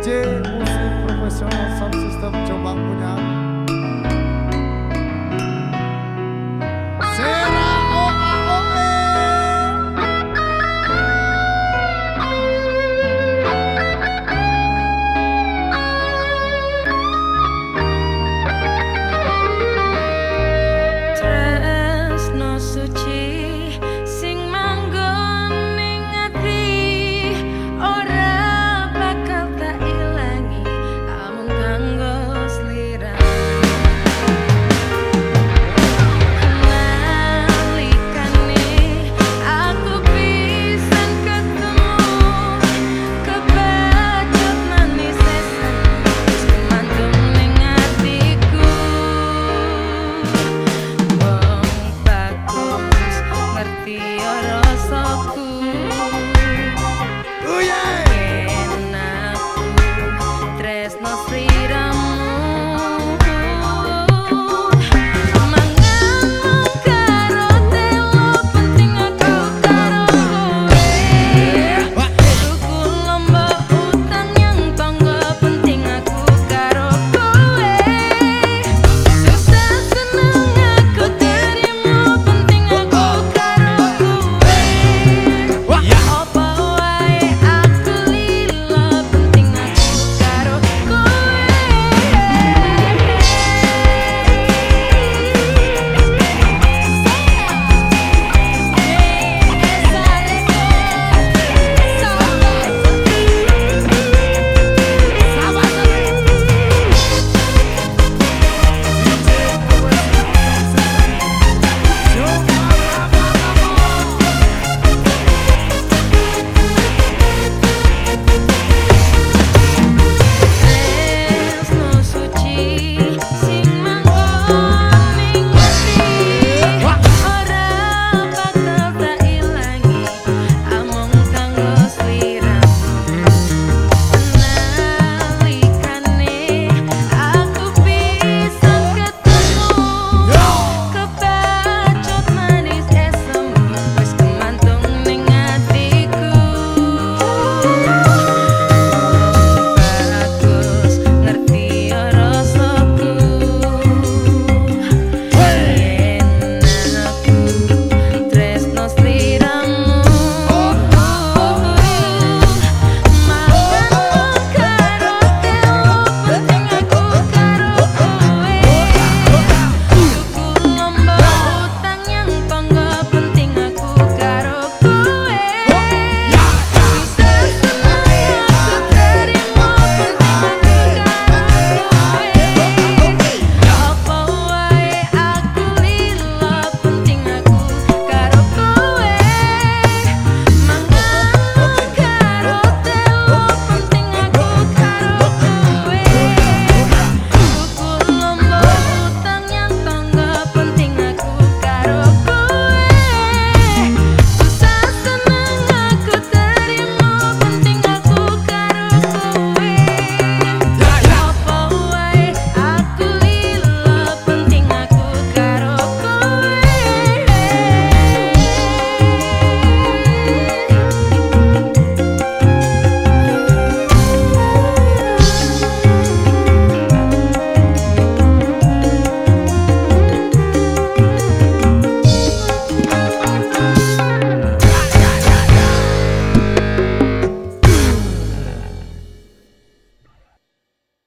DJ, musik profesional sound de Jombang punya saku